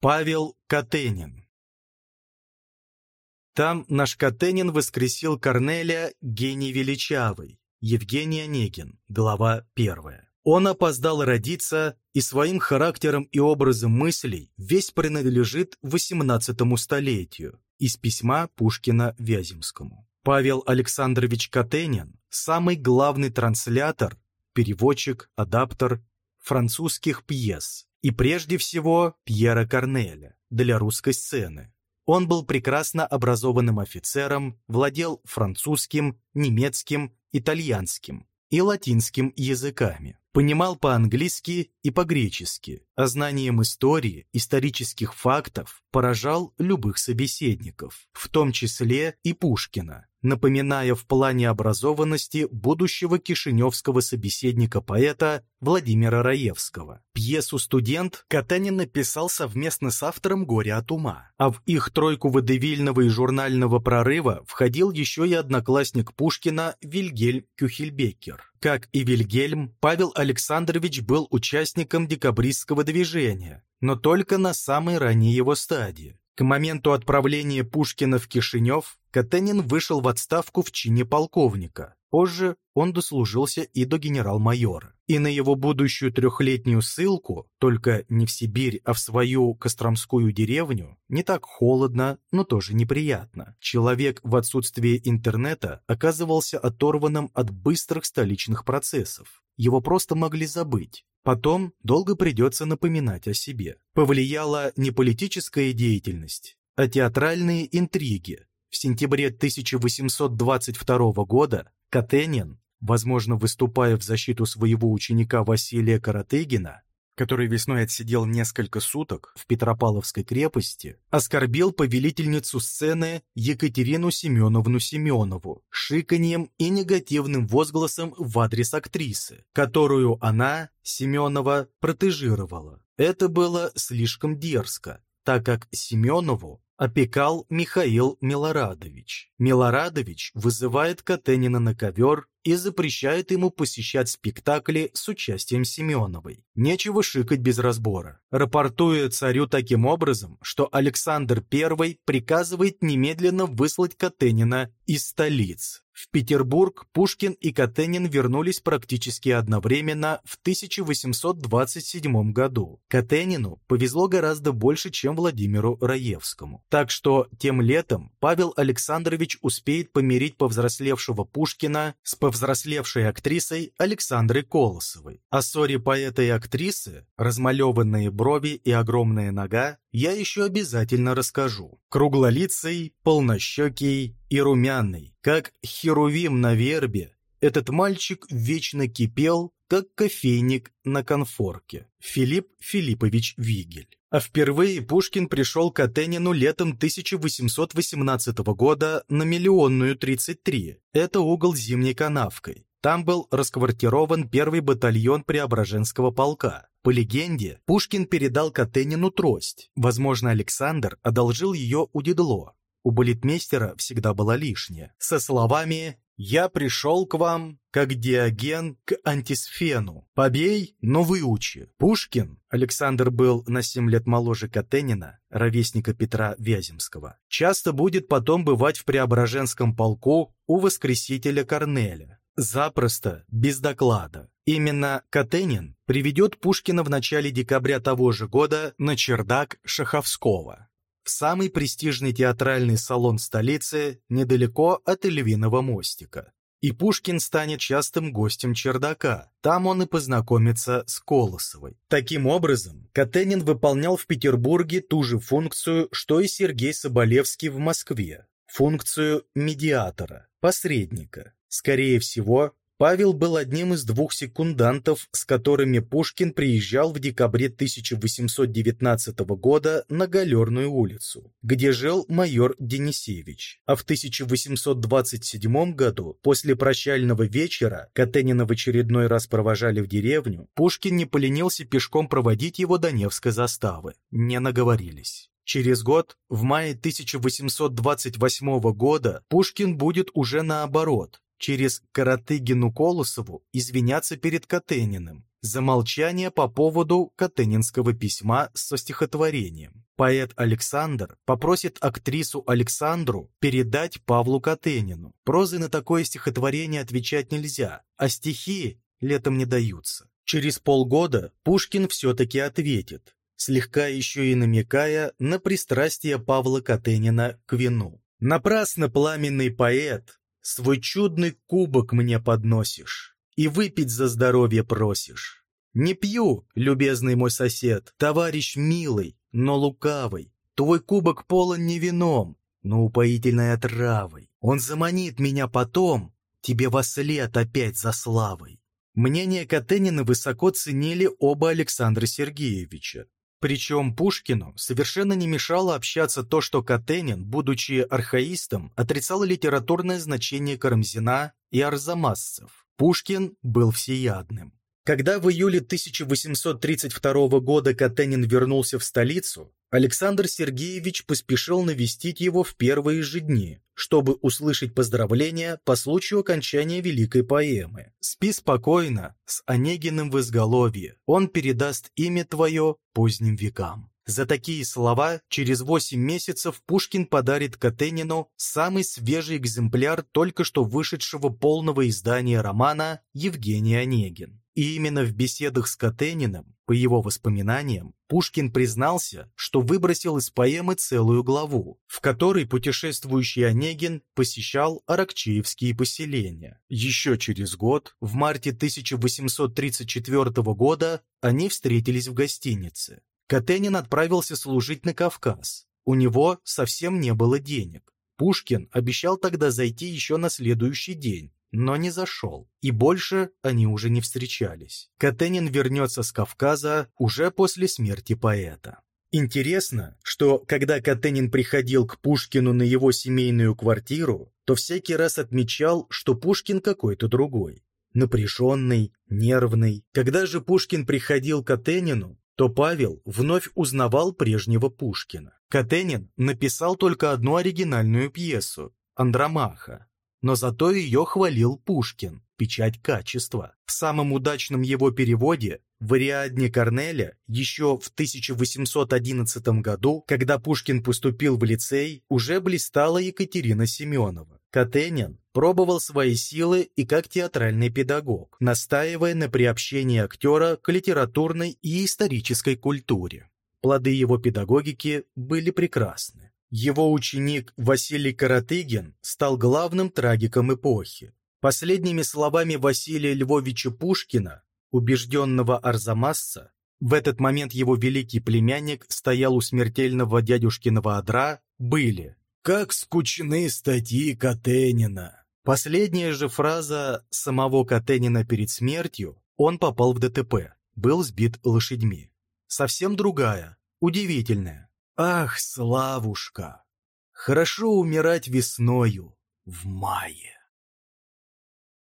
Павел Катенин Там наш Катенин воскресил Корнеля гений величавый, Евгений Онегин, глава первая. Он опоздал родиться, и своим характером и образом мыслей весь принадлежит XVIII столетию из письма Пушкина Вяземскому. Павел Александрович Катенин – самый главный транслятор, переводчик, адаптер французских пьес и прежде всего Пьера Корнеля для русской сцены. Он был прекрасно образованным офицером, владел французским, немецким, итальянским и латинским языками. Понимал по-английски и по-гречески, а знанием истории, исторических фактов поражал любых собеседников, в том числе и Пушкина, напоминая в плане образованности будущего кишиневского собеседника-поэта Владимира Раевского. Пьесу «Студент» Катанин написал совместно с автором «Горе от ума», а в их тройку водевильного и журнального прорыва входил еще и одноклассник Пушкина Вильгельм Кюхельбекер. Как и Вильгельм, Павел Александрович был участником декабристского движения, но только на самой ранней его стадии. К моменту отправления Пушкина в Кишинев Катенин вышел в отставку в чине полковника. Позже он дослужился и до генерал-майора. И на его будущую трехлетнюю ссылку, только не в Сибирь, а в свою Костромскую деревню, не так холодно, но тоже неприятно. Человек в отсутствие интернета оказывался оторванным от быстрых столичных процессов. Его просто могли забыть. Потом долго придется напоминать о себе. Повлияла не политическая деятельность, а театральные интриги. В сентябре 1822 года Катенин, возможно, выступая в защиту своего ученика Василия Каратыгина, который весной отсидел несколько суток в Петропавловской крепости, оскорбил повелительницу сцены Екатерину Семеновну Семенову шиканьем и негативным возгласом в адрес актрисы, которую она, Семенова, протежировала. Это было слишком дерзко, так как Семенову опекал Михаил Милорадович. Милорадович вызывает Катенина на ковер и запрещает ему посещать спектакли с участием Семеновой. Нечего шикать без разбора. Рапортуя царю таким образом, что Александр I приказывает немедленно выслать Катенина из столиц. В Петербург Пушкин и Катенин вернулись практически одновременно в 1827 году. Катенину повезло гораздо больше, чем Владимиру Раевскому. Так что тем летом Павел Александрович успеет помирить повзрослевшего Пушкина с повзрослевшей актрисой Александрой Колосовой. О ссоре поэта и актрисы, размалеванные брови и огромная нога, я еще обязательно расскажу. Круглолицый, полнощекий и румяный, как херувим на вербе, этот мальчик вечно кипел, как кофейник на конфорке. Филипп Филиппович Вигель. А впервые Пушкин пришел к Атенину летом 1818 года на Миллионную 33. Это угол Зимней канавкой. Там был расквартирован первый батальон Преображенского полка. По легенде, Пушкин передал Катенину трость. Возможно, Александр одолжил ее у Дедло. У балетмейстера всегда была лишняя. Со словами «Я пришел к вам, как Диоген к антисфену. Побей, но выучи». Пушкин, Александр был на семь лет моложе Катенина, ровесника Петра Вяземского, часто будет потом бывать в Преображенском полку у воскресителя Корнеля. Запросто, без доклада. Именно Катенин приведет Пушкина в начале декабря того же года на чердак Шаховского в самый престижный театральный салон столицы недалеко от Львиного мостика. И Пушкин станет частым гостем чердака. Там он и познакомится с Колосовой. Таким образом, Катенин выполнял в Петербурге ту же функцию, что и Сергей Соболевский в Москве. Функцию медиатора, посредника. Скорее всего, Павел был одним из двух секундантов, с которыми Пушкин приезжал в декабре 1819 года на Галерную улицу, где жил майор Денисевич. А в 1827 году, после прощального вечера, Катенина в очередной раз провожали в деревню, Пушкин не поленился пешком проводить его до Невской заставы. Не наговорились. Через год, в мае 1828 года, Пушкин будет уже наоборот, через Каратыгину Колосову извиняться перед Катениным Замолчание по поводу Катынинского письма со стихотворением. Поэт Александр попросит актрису Александру передать Павлу Катынину. Прозы на такое стихотворение отвечать нельзя, а стихи летом не даются. Через полгода Пушкин все-таки ответит, слегка еще и намекая на пристрастие Павла Катынина к вину. «Напрасно пламенный поэт, свой чудный кубок мне подносишь и выпить за здоровье просишь. Не пью, любезный мой сосед, товарищ милый, но лукавый. Твой кубок полон не вином, но упоительной отравой. Он заманит меня потом, тебе во след опять за славой. Мнение Катенина высоко ценили оба Александра Сергеевича. Причем Пушкину совершенно не мешало общаться то, что Катенин, будучи архаистом, отрицал литературное значение Карамзина и арзамасцев. Пушкин был всеядным. Когда в июле 1832 года Катенин вернулся в столицу, Александр Сергеевич поспешил навестить его в первые же дни, чтобы услышать поздравления по случаю окончания великой поэмы. «Спи спокойно, с Онегиным в изголовье, он передаст имя твое поздним векам». За такие слова через 8 месяцев Пушкин подарит Катенину самый свежий экземпляр только что вышедшего полного издания романа «Евгений Онегин». И именно в беседах с Катениным, по его воспоминаниям, Пушкин признался, что выбросил из поэмы целую главу, в которой путешествующий Онегин посещал аракчеевские поселения. Еще через год, в марте 1834 года, они встретились в гостинице. Катенин отправился служить на Кавказ. У него совсем не было денег. Пушкин обещал тогда зайти еще на следующий день, но не зашел, и больше они уже не встречались. Катенин вернется с Кавказа уже после смерти поэта. Интересно, что когда Катенин приходил к Пушкину на его семейную квартиру, то всякий раз отмечал, что Пушкин какой-то другой. Напряженный, нервный. Когда же Пушкин приходил к Катенину, то Павел вновь узнавал прежнего Пушкина. Катенин написал только одну оригинальную пьесу «Андромаха», но зато ее хвалил Пушкин, печать качества. В самом удачном его переводе в Ариадне Корнеля еще в 1811 году, когда Пушкин поступил в лицей, уже блистала Екатерина Семенова. Катенин пробовал свои силы и как театральный педагог, настаивая на приобщении актера к литературной и исторической культуре. Плоды его педагогики были прекрасны. Его ученик Василий Каратыгин стал главным трагиком эпохи. Последними словами Василия Львовича Пушкина, убежденного арзамасца, в этот момент его великий племянник стоял у смертельного дядюшкиного одра, были «Как скучны статьи Катенина!» Последняя же фраза самого Катенина перед смертью «он попал в ДТП, был сбит лошадьми». Совсем другая, удивительная. «Ах, Славушка, хорошо умирать весною в мае».